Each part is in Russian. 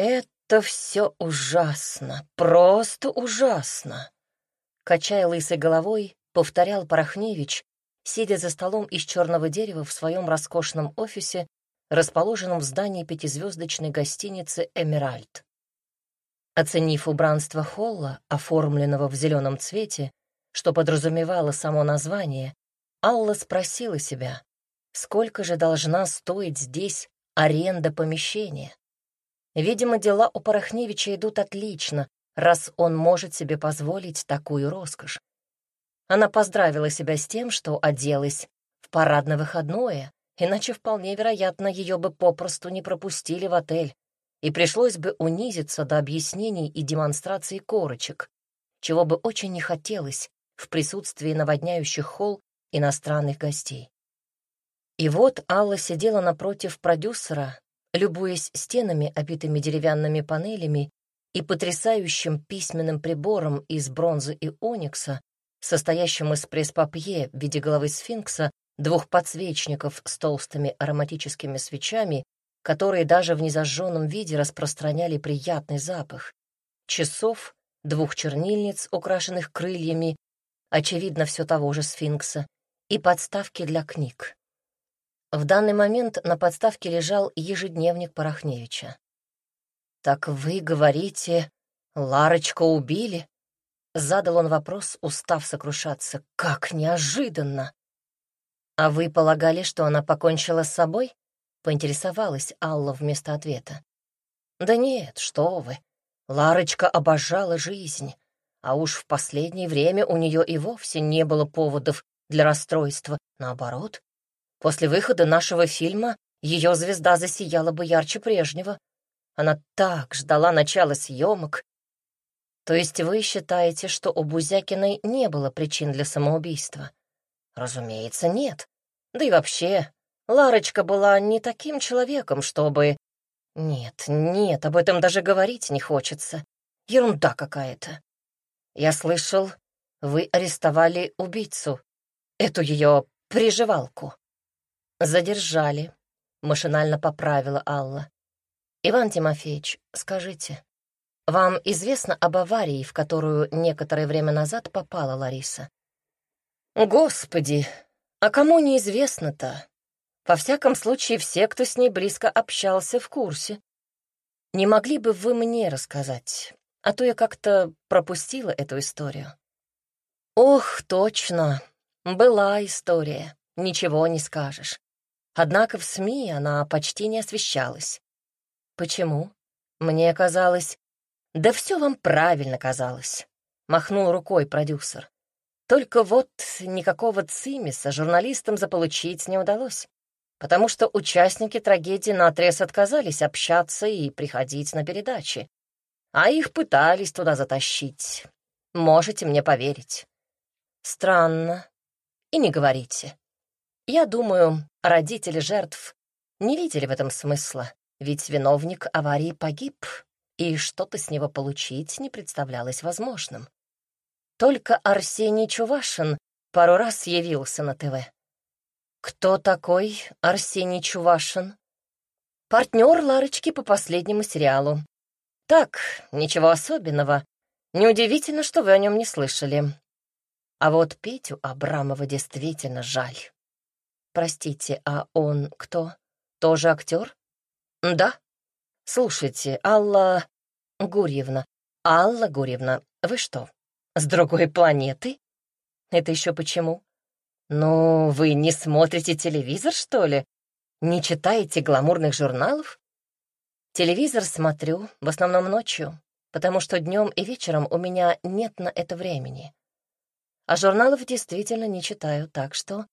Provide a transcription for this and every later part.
Это все ужасно, просто ужасно. Качая лысой головой, повторял Порохневич, сидя за столом из черного дерева в своем роскошном офисе, расположенном в здании пятизвездочной гостиницы «Эмеральд». Оценив убранство холла, оформленного в зеленом цвете, что подразумевало само название, Алла спросила себя, сколько же должна стоить здесь аренда помещения. Видимо, дела у Порохневича идут отлично, раз он может себе позволить такую роскошь. Она поздравила себя с тем, что оделась в парадно-выходное, иначе вполне вероятно, ее бы попросту не пропустили в отель, и пришлось бы унизиться до объяснений и демонстрации корочек, чего бы очень не хотелось в присутствии наводняющих холл иностранных гостей. И вот Алла сидела напротив продюсера, любуясь стенами, обитыми деревянными панелями, и потрясающим письменным прибором из бронзы и оникса, состоящим из пресс-папье в виде головы сфинкса, двух подсвечников с толстыми ароматическими свечами, которые даже в незажженном виде распространяли приятный запах, часов, двух чернильниц, украшенных крыльями, очевидно, все того же сфинкса, и подставки для книг. В данный момент на подставке лежал ежедневник Порохневича. «Так вы говорите, Ларочка убили?» Задал он вопрос, устав сокрушаться. «Как неожиданно!» «А вы полагали, что она покончила с собой?» — поинтересовалась Алла вместо ответа. «Да нет, что вы. Ларочка обожала жизнь, а уж в последнее время у нее и вовсе не было поводов для расстройства. Наоборот, После выхода нашего фильма ее звезда засияла бы ярче прежнего. Она так ждала начала съемок. То есть вы считаете, что у Бузякиной не было причин для самоубийства? Разумеется, нет. Да и вообще, Ларочка была не таким человеком, чтобы... Нет, нет, об этом даже говорить не хочется. Ерунда какая-то. Я слышал, вы арестовали убийцу, эту ее приживалку. «Задержали», — машинально поправила Алла. «Иван Тимофеевич, скажите, вам известно об аварии, в которую некоторое время назад попала Лариса?» «Господи, а кому неизвестно-то? Во всяком случае, все, кто с ней близко общался, в курсе. Не могли бы вы мне рассказать, а то я как-то пропустила эту историю?» «Ох, точно, была история, ничего не скажешь. Однако в СМИ она почти не освещалась. Почему? Мне казалось... Да все вам правильно казалось, махнул рукой продюсер. Только вот никакого цимиса журналистам заполучить не удалось, потому что участники трагедии наотрез отказались общаться и приходить на передачи, а их пытались туда затащить. Можете мне поверить. Странно. И не говорите. Я думаю, родители жертв не видели в этом смысла, ведь виновник аварии погиб, и что-то с него получить не представлялось возможным. Только Арсений Чувашин пару раз явился на ТВ. Кто такой Арсений Чувашин? Партнер Ларочки по последнему сериалу. Так, ничего особенного. Неудивительно, что вы о нем не слышали. А вот Петю Абрамова действительно жаль. Простите, а он кто? Тоже актер? Да. Слушайте, Алла Гурьевна. Алла Гурьевна, вы что, с другой планеты? Это еще почему? Ну, вы не смотрите телевизор, что ли? Не читаете гламурных журналов? Телевизор смотрю, в основном ночью, потому что днем и вечером у меня нет на это времени. А журналов действительно не читаю, так что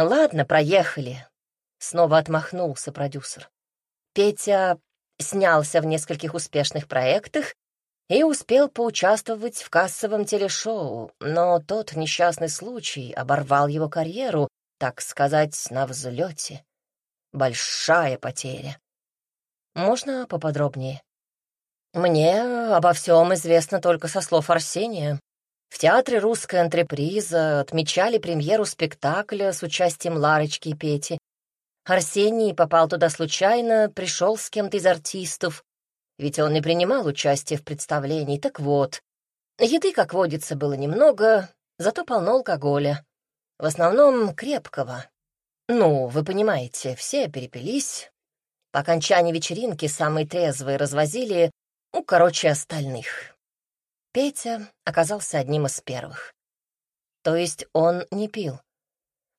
«Ладно, проехали», — снова отмахнулся продюсер. Петя снялся в нескольких успешных проектах и успел поучаствовать в кассовом телешоу, но тот несчастный случай оборвал его карьеру, так сказать, на взлете. Большая потеря. Можно поподробнее? Мне обо всем известно только со слов Арсения. В театре «Русская антреприза» отмечали премьеру спектакля с участием Ларочки и Пети. Арсений попал туда случайно, пришел с кем-то из артистов. ведь он не принимал участия в представлении. Так вот, еды, как водится, было немного, зато полно алкоголя. В основном крепкого. Ну, вы понимаете, все перепились. По окончании вечеринки самые трезвые развозили, ну, короче, остальных. Петя оказался одним из первых. То есть он не пил.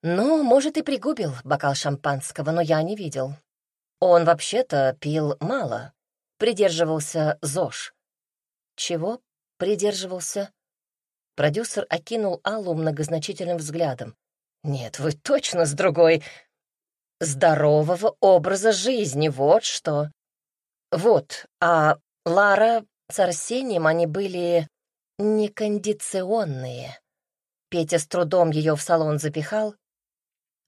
Ну, может, и пригубил бокал шампанского, но я не видел. Он вообще-то пил мало, придерживался ЗОЖ. Чего придерживался? Продюсер окинул Аллу многозначительным взглядом. «Нет, вы точно с другой. Здорового образа жизни, вот что. Вот, а Лара с Арсением они были некондиционные. Петя с трудом ее в салон запихал.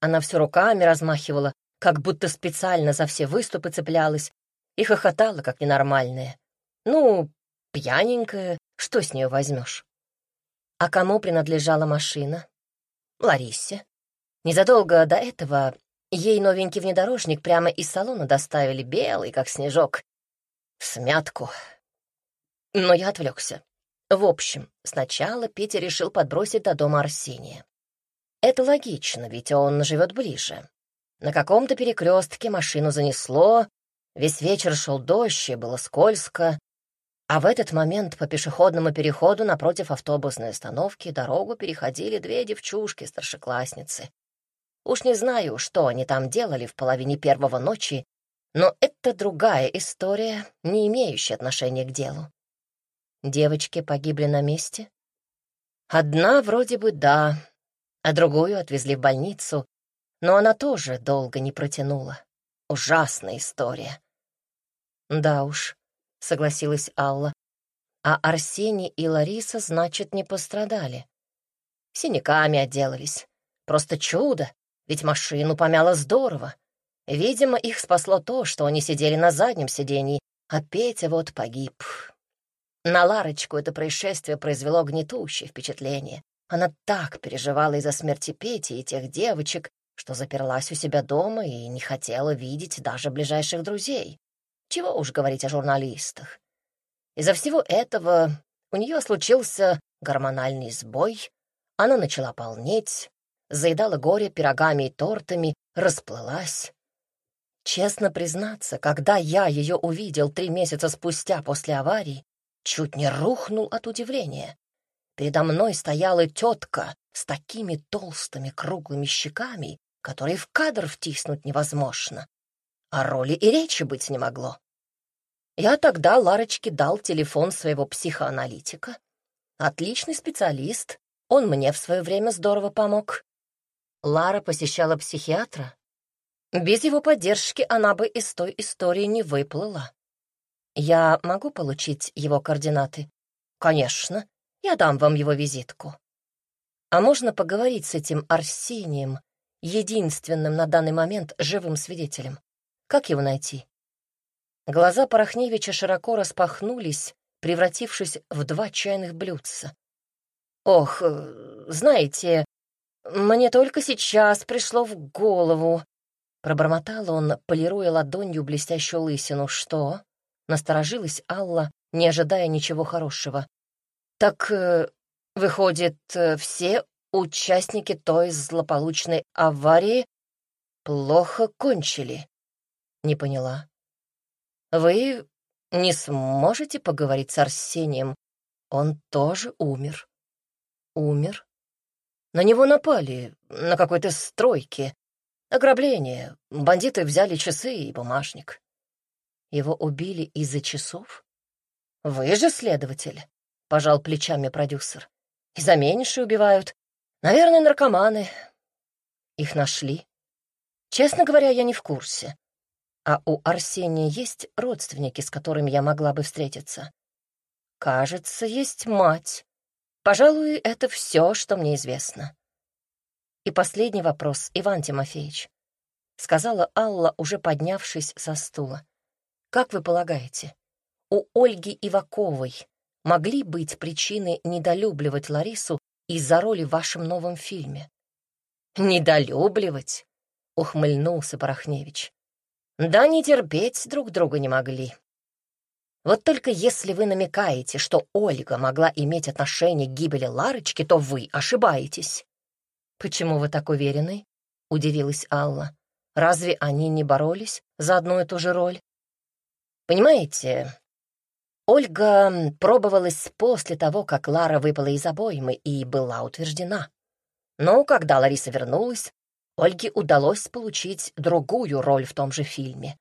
Она все руками размахивала, как будто специально за все выступы цеплялась, и хохотала, как ненормальная. Ну, пьяненькая, что с нее возьмешь? А кому принадлежала машина? Ларисе. Незадолго до этого ей новенький внедорожник прямо из салона доставили, белый, как снежок, в смятку. Но я отвлекся. В общем, сначала Петя решил подбросить до дома Арсения. Это логично, ведь он живет ближе. На каком-то перекрестке машину занесло, весь вечер шел дождь, и было скользко, а в этот момент по пешеходному переходу напротив автобусной остановки дорогу переходили две девчушки-старшеклассницы. Уж не знаю, что они там делали в половине первого ночи, но это другая история, не имеющая отношения к делу. Девочки погибли на месте? Одна вроде бы да, а другую отвезли в больницу, но она тоже долго не протянула. Ужасная история. Да уж, согласилась Алла. А Арсений и Лариса, значит, не пострадали. Синяками отделались. Просто чудо, ведь машину помяло здорово. Видимо, их спасло то, что они сидели на заднем сиденье, а Петя вот погиб. На Ларочку это происшествие произвело гнетущее впечатление. Она так переживала из-за смерти Пети и тех девочек, что заперлась у себя дома и не хотела видеть даже ближайших друзей. Чего уж говорить о журналистах. Из-за всего этого у нее случился гормональный сбой, она начала полнеть, заедала горе пирогами и тортами, расплылась. Честно признаться, когда я ее увидел три месяца спустя после аварии, чуть не рухнул от удивления. Передо мной стояла тетка с такими толстыми круглыми щеками, которые в кадр втиснуть невозможно. А роли и речи быть не могло. Я тогда Ларочке дал телефон своего психоаналитика. Отличный специалист, он мне в свое время здорово помог. Лара посещала психиатра. Без его поддержки она бы из той истории не выплыла. Я могу получить его координаты? Конечно, я дам вам его визитку. А можно поговорить с этим Арсением, единственным на данный момент живым свидетелем? Как его найти? Глаза Порохневича широко распахнулись, превратившись в два чайных блюдца. «Ох, э, знаете, мне только сейчас пришло в голову», — пробормотал он, полируя ладонью блестящую лысину. «Что?» — насторожилась Алла, не ожидая ничего хорошего. «Так, э, выходит, э, все участники той злополучной аварии плохо кончили?» Не поняла. «Вы не сможете поговорить с Арсением? Он тоже умер». «Умер?» На него напали на какой-то стройке. Ограбление. Бандиты взяли часы и бумажник. Его убили из-за часов? Вы же следователь пожал плечами продюсер. И за меньше убивают. Наверное, наркоманы. Их нашли. Честно говоря, я не в курсе. А у Арсения есть родственники, с которыми я могла бы встретиться? Кажется, есть мать. Пожалуй, это все, что мне известно. И последний вопрос, Иван Тимофеевич. Сказала Алла, уже поднявшись со стула. Как вы полагаете, у Ольги Иваковой могли быть причины недолюбливать Ларису из-за роли в вашем новом фильме. «Недолюбливать?» — ухмыльнулся Порохневич. «Да не терпеть друг друга не могли. Вот только если вы намекаете, что Ольга могла иметь отношение к гибели Ларочки, то вы ошибаетесь. «Почему вы так уверены?» — удивилась Алла. «Разве они не боролись за одну и ту же роль?» «Понимаете, Ольга пробовалась после того, как Лара выпала из обоймы и была утверждена. Но когда Лариса вернулась, Ольге удалось получить другую роль в том же фильме.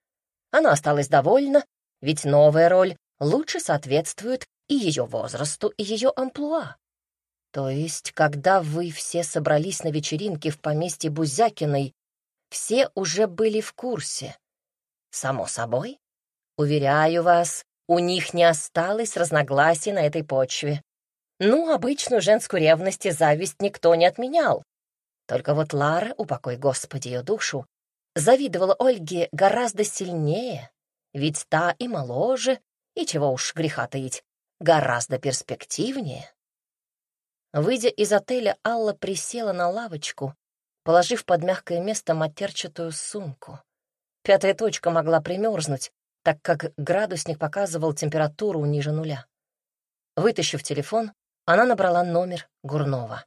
Она осталась довольна, ведь новая роль лучше соответствует и ее возрасту, и ее амплуа. То есть, когда вы все собрались на вечеринке в поместье Бузякиной, все уже были в курсе. Само собой. Уверяю вас, у них не осталось разногласий на этой почве. Ну, обычную женскую ревность и зависть никто не отменял. Только вот Лара, упокой Господи ее душу, завидовала Ольге гораздо сильнее, ведь та и моложе, и чего уж греха таить, гораздо перспективнее. Выйдя из отеля, Алла присела на лавочку, положив под мягкое место матерчатую сумку. Пятая точка могла примерзнуть, так как градусник показывал температуру ниже нуля. Вытащив телефон, она набрала номер Гурнова.